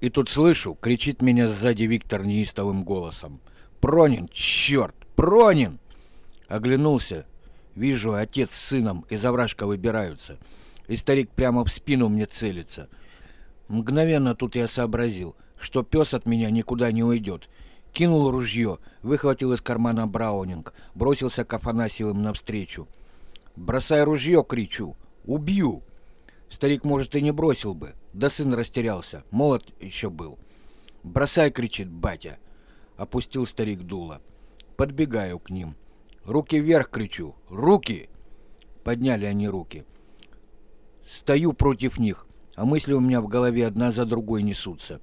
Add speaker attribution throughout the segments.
Speaker 1: И тут слышу, кричит меня сзади Виктор неистовым голосом. «Пронин, черт, Пронин!» Оглянулся. Вижу, отец с сыном из овражка выбираются. И старик прямо в спину мне целится. Мгновенно тут я сообразил, что пес от меня никуда не уйдет. Кинул ружье, выхватил из кармана браунинг, бросился к Афанасьевым навстречу. «Бросай ружье!» — кричу. «Убью!» Старик, может, и не бросил бы. Да сын растерялся. Молод еще был. «Бросай!» — кричит батя. Опустил старик дуло. Подбегаю к ним. «Руки вверх!» — кричу. «Руки!» Подняли они руки. Стою против них, а мысли у меня в голове одна за другой несутся.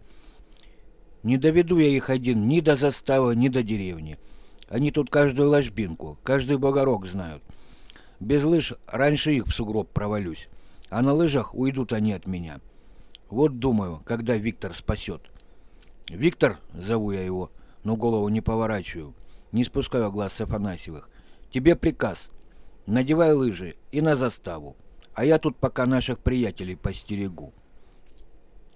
Speaker 1: Не доведу я их один ни до заставы, ни до деревни. Они тут каждую ложбинку, каждый бугорок знают. Без лыж раньше их в сугроб провалюсь а на лыжах уйдут они от меня. Вот думаю, когда Виктор спасет. «Виктор!» — зову я его, но голову не поворачиваю, не спускаю глаз с Афанасьевых. «Тебе приказ. Надевай лыжи и на заставу, а я тут пока наших приятелей постерегу».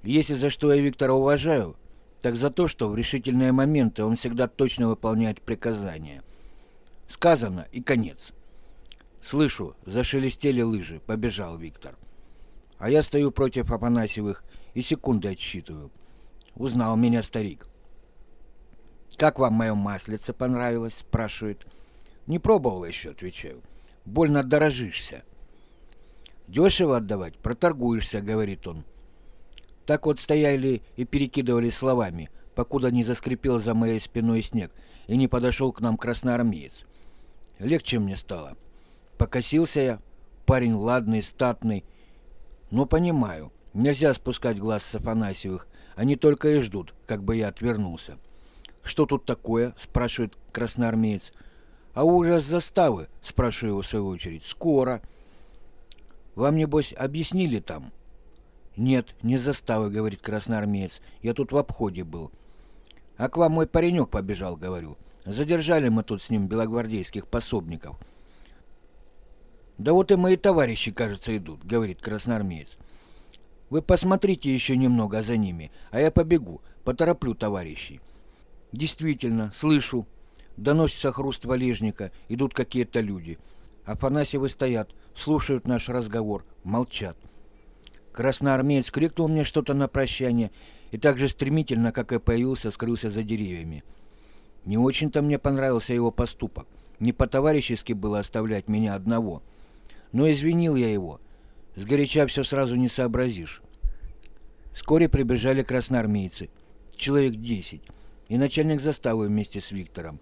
Speaker 1: Если за что я Виктора уважаю, так за то, что в решительные моменты он всегда точно выполняет приказания. Сказано и конец. Слышу, зашелестели лыжи, побежал Виктор. А я стою против Афанасьевых и секунды отсчитываю. Узнал меня старик. «Как вам мое маслице понравилось?» — спрашивает. «Не пробовал еще», — отвечаю. «Больно дорожишься». «Дешево отдавать, проторгуешься», — говорит он. Так вот стояли и перекидывали словами, покуда не заскрипел за моей спиной снег и не подошел к нам красноармеец. Легче мне стало. Покосился я, парень ладный, статный. Но понимаю, нельзя спускать глаз с Афанасьевых. Они только и ждут, как бы я отвернулся. «Что тут такое?» — спрашивает красноармеец. «А ужас заставы?» — спрашиваю в свою очередь. «Скоро». «Вам, небось, объяснили там?» «Нет, не заставы», — говорит красноармеец. «Я тут в обходе был». «А к вам мой паренек побежал», — говорю. «Задержали мы тут с ним белогвардейских пособников». «Да вот и мои товарищи, кажется, идут», — говорит красноармеец. «Вы посмотрите еще немного за ними, а я побегу, потороплю товарищей». Действительно, слышу. Доносится хруст валежника, идут какие-то люди. Афанасьевы стоят, слушают наш разговор, молчат. Красноармеец крикнул мне что-то на прощание и так же стремительно, как и появился, скрылся за деревьями. Не очень-то мне понравился его поступок. Не по-товарищески было оставлять меня одного — но извинил я его. Сгоряча все сразу не сообразишь. Вскоре прибежали красноармейцы, человек десять, и начальник заставы вместе с Виктором.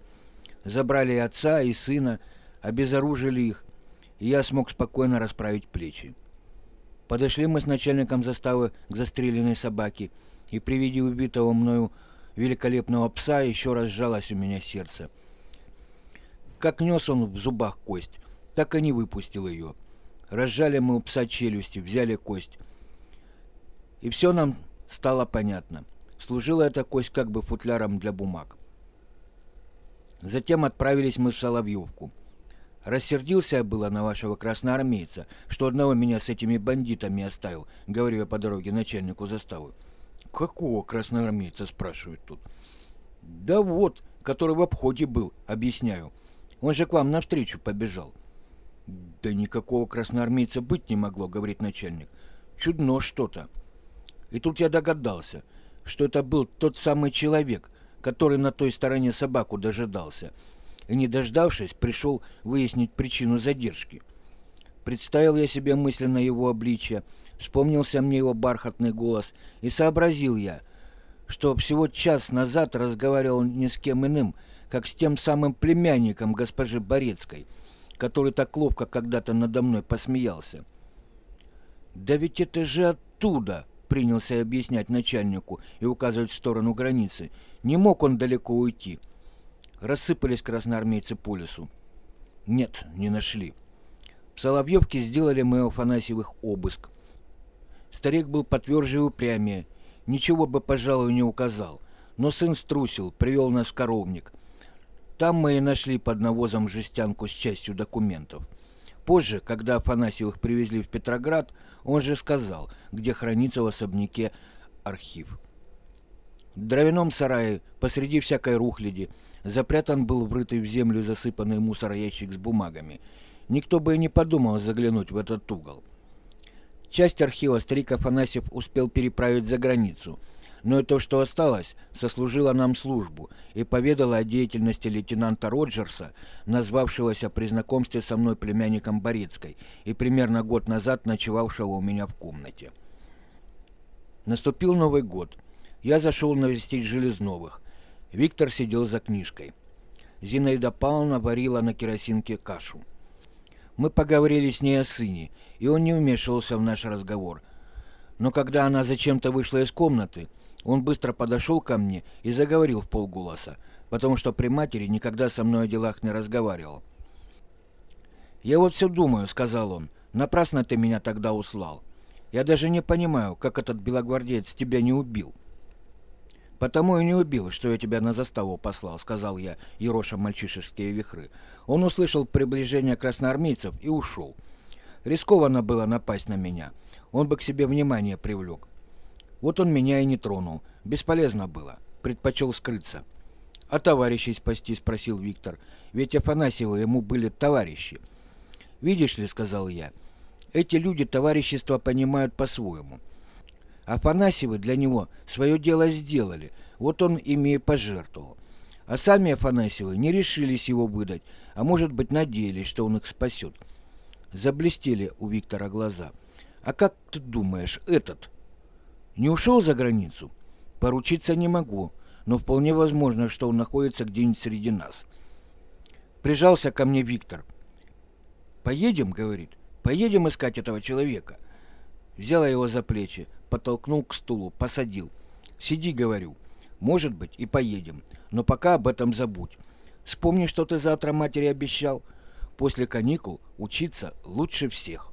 Speaker 1: Забрали и отца, и сына, обезоружили их, и я смог спокойно расправить плечи. Подошли мы с начальником заставы к застреленной собаке, и при виде убитого мною великолепного пса еще раз сжалось у меня сердце. Как нес он в зубах кость, так и не выпустил ее. Разжали мы у пса челюсти, взяли кость. И все нам стало понятно. Служила эта кость как бы футляром для бумаг. Затем отправились мы в Соловьевку. Рассердился я было на вашего красноармейца, что одного меня с этими бандитами оставил, говорю я по дороге начальнику заставы. «Какого красноармейца?» – спрашивают тут. «Да вот, который в обходе был, объясняю. Он же к вам навстречу побежал». «Да никакого красноармейца быть не могло», — говорит начальник. «Чудно что-то». И тут я догадался, что это был тот самый человек, который на той стороне собаку дожидался, и, не дождавшись, пришел выяснить причину задержки. Представил я себе мысленно его обличье, вспомнился мне его бархатный голос, и сообразил я, что всего час назад разговаривал не с кем иным, как с тем самым племянником госпожи Борецкой — который так ловко когда-то надо мной посмеялся. «Да ведь это же оттуда!» — принялся объяснять начальнику и указывать в сторону границы. «Не мог он далеко уйти». Рассыпались красноармейцы по лесу. Нет, не нашли. В Соловьевке сделали мы Афанасьевых обыск. Старик был потверже и упрямее. Ничего бы, пожалуй, не указал. Но сын струсил, привел нас в коровник. Там мы и нашли под навозом жестянку с частью документов. Позже, когда Афанасьевых привезли в Петроград, он же сказал, где хранится в особняке архив. В дровяном сарае, посреди всякой рухляди, запрятан был врытый в землю засыпанный мусороящик с бумагами. Никто бы и не подумал заглянуть в этот угол. Часть архива старик Афанасьев успел переправить за границу, но то, что осталось, сослужило нам службу и поведало о деятельности лейтенанта Роджерса, назвавшегося при знакомстве со мной племянником Борецкой и примерно год назад ночевавшего у меня в комнате. Наступил Новый год. Я зашел навестить Железновых. Виктор сидел за книжкой. Зинаида Павловна варила на керосинке кашу. Мы поговорили с ней о сыне, и он не вмешивался в наш разговор. Но когда она зачем-то вышла из комнаты, он быстро подошел ко мне и заговорил в полголоса, потому что при матери никогда со мной о делах не разговаривал. «Я вот все думаю», — сказал он, — «напрасно ты меня тогда услал. Я даже не понимаю, как этот белогвардеец тебя не убил». «Потому и не убил, что я тебя на заставу послал», — сказал я, ероша мальчишеские вихры. Он услышал приближение красноармейцев и ушел. Рискованно было напасть на меня. Он бы к себе внимание привлек. Вот он меня и не тронул. Бесполезно было. Предпочел скрыться. «А товарищей спасти?» — спросил Виктор. «Ведь Афанасьевы ему были товарищи». «Видишь ли», — сказал я, — «эти люди товарищество понимают по-своему». Афанасьевы для него свое дело сделали, вот он ими и пожертвовал. А сами Афанасьевы не решились его выдать, а может быть надеялись, что он их спасет. Заблестели у Виктора глаза. «А как ты думаешь, этот не ушел за границу?» «Поручиться не могу, но вполне возможно, что он находится где-нибудь среди нас». Прижался ко мне Виктор. «Поедем?» — говорит. «Поедем искать этого человека». Взяла его за плечи, подтолкнул к стулу, посадил. «Сиди», — говорю. «Может быть, и поедем. Но пока об этом забудь. Вспомни, что ты завтра матери обещал. После каникул учиться лучше всех».